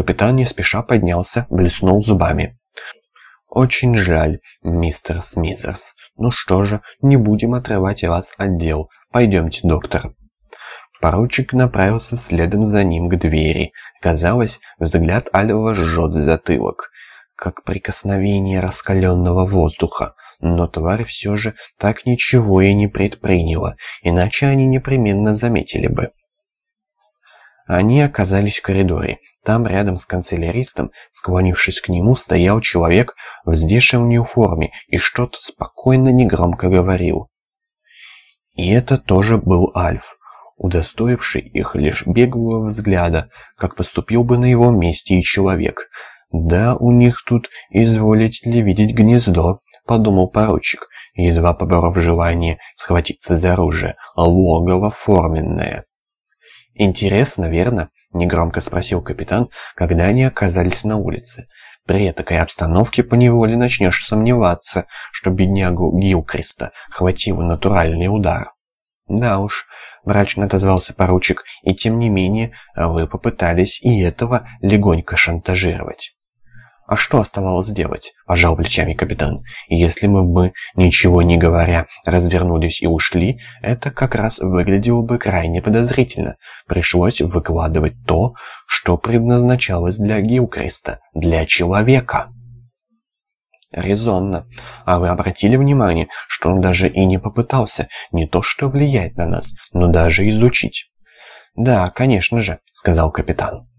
Капитан не спеша поднялся, блеснул зубами. «Очень жаль, мистер Смизерс. Ну что же, не будем отрывать вас от дел. Пойдемте, доктор». Поручик направился следом за ним к двери. Казалось, взгляд Альва жжет затылок, как прикосновение раскаленного воздуха. Но тварь все же так ничего и не предприняла, иначе они непременно заметили бы. Они оказались в коридоре. Там, рядом с канцеляристом, склонившись к нему, стоял человек в здешней униформе и что-то спокойно негромко говорил. И это тоже был Альф, удостоивший их лишь беглого взгляда, как поступил бы на его месте и человек. «Да, у них тут, изволите ли видеть гнездо», — подумал поручик, едва поборов желание схватиться за оружие, логово форменное. «Интересно, верно?» — негромко спросил капитан, когда они оказались на улице. «При такой обстановке поневоле начнешь сомневаться, что беднягу Гилкриста хватило натуральный удар». «Да уж», — мрачно отозвался поручик, «и тем не менее вы попытались и этого легонько шантажировать». «А что оставалось делать?» – пожал плечами капитан. «Если мы бы, ничего не говоря, развернулись и ушли, это как раз выглядело бы крайне подозрительно. Пришлось выкладывать то, что предназначалось для Гилкреста, для человека». «Резонно. А вы обратили внимание, что он даже и не попытался не то что влиять на нас, но даже изучить?» «Да, конечно же», — сказал капитан.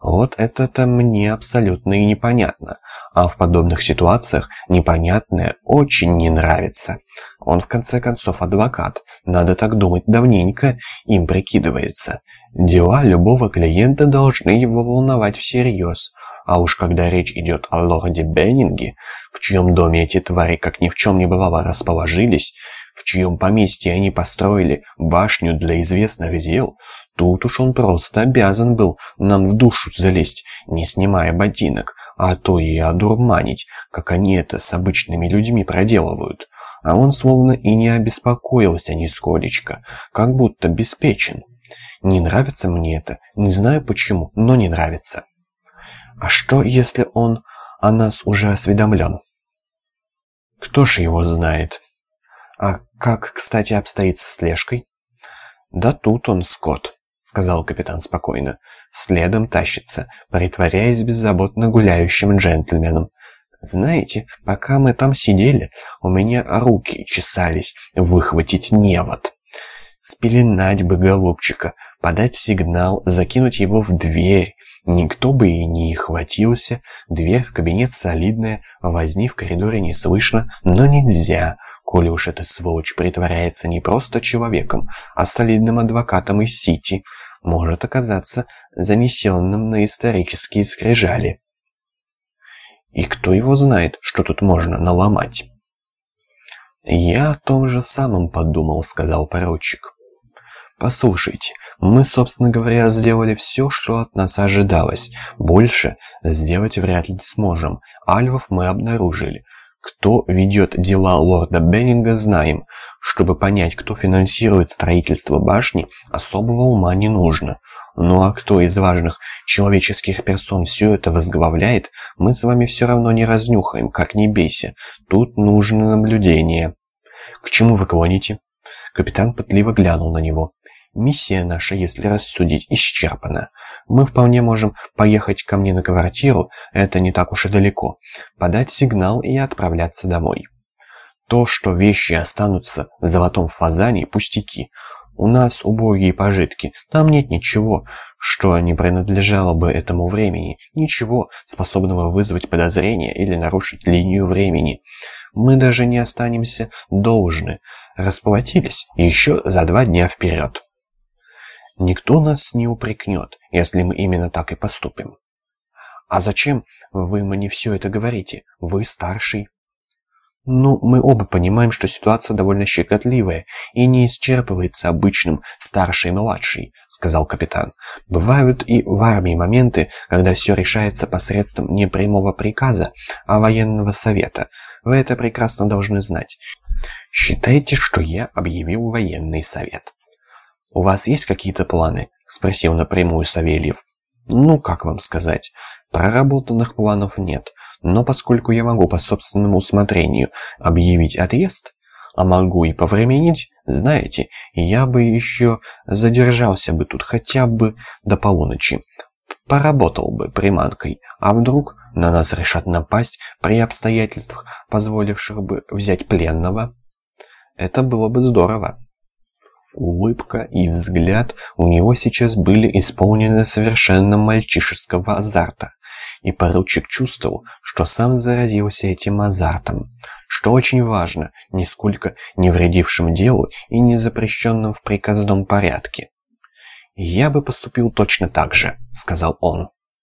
Вот это-то мне абсолютно и непонятно. А в подобных ситуациях непонятное очень не нравится. Он в конце концов адвокат, надо так думать давненько, им прикидывается. Дела любого клиента должны его волновать всерьез. А уж когда речь идет о лорде Беннинге, в чьем доме эти твари как ни в чем не бывало расположились, в чьем поместье они построили башню для известных дел, Тут уж он просто обязан был нам в душу залезть, не снимая ботинок, а то и одурманить, как они это с обычными людьми проделывают. А он словно и не обеспокоился нисколечко, как будто беспечен. Не нравится мне это, не знаю почему, но не нравится. А что, если он о нас уже осведомлен? Кто ж его знает? А как, кстати, обстоит со слежкой? Да тут он, Скотт сказал капитан спокойно. Следом тащится, притворяясь беззаботно гуляющим джентльменом. Знаете, пока мы там сидели, у меня руки чесались выхватить невод. Спеленать бы голубчика, подать сигнал, закинуть его в дверь. Никто бы и не хватился. Дверь в кабинет солидная, возни в коридоре не слышно, но нельзя коли уж эта сволочь притворяется не просто человеком, а солидным адвокатом из Сити, может оказаться занесенным на исторические скрижали. И кто его знает, что тут можно наломать? «Я о том же самом подумал», — сказал поручик. «Послушайте, мы, собственно говоря, сделали все, что от нас ожидалось. Больше сделать вряд ли сможем. Альвов мы обнаружили. Кто ведет дела лорда Беннинга, знаем. Чтобы понять, кто финансирует строительство башни, особого ума не нужно. Ну а кто из важных человеческих персон все это возглавляет, мы с вами все равно не разнюхаем, как не бейся. Тут нужно наблюдение. К чему вы клоните? Капитан пытливо глянул на него. Миссия наша, если рассудить, исчерпана. Мы вполне можем поехать ко мне на квартиру, это не так уж и далеко, подать сигнал и отправляться домой. То, что вещи останутся в золотом фазане, пустяки. У нас убогие пожитки, там нет ничего, что не принадлежало бы этому времени, ничего, способного вызвать подозрение или нарушить линию времени. Мы даже не останемся должны, расплатились еще за два дня вперед. Никто нас не упрекнет, если мы именно так и поступим. А зачем вы мне все это говорите? Вы старший. Ну, мы оба понимаем, что ситуация довольно щекотливая и не исчерпывается обычным старший-младший, сказал капитан. Бывают и в армии моменты, когда все решается посредством не прямого приказа, а военного совета. Вы это прекрасно должны знать. Считайте, что я объявил военный совет. «У вас есть какие-то планы?» – спросил напрямую Савельев. Ну, как вам сказать, проработанных планов нет, но поскольку я могу по собственному усмотрению объявить отъезд, а могу и повременить, знаете, я бы еще задержался бы тут хотя бы до полуночи. Поработал бы приманкой, а вдруг на нас решат напасть при обстоятельствах, позволивших бы взять пленного? Это было бы здорово. Улыбка и взгляд у него сейчас были исполнены совершенно мальчишеского азарта. И поручик чувствовал, что сам заразился этим азартом, что очень важно, нисколько не вредившим делу и не запрещенным в приказном порядке. «Я бы поступил точно так же», — сказал он.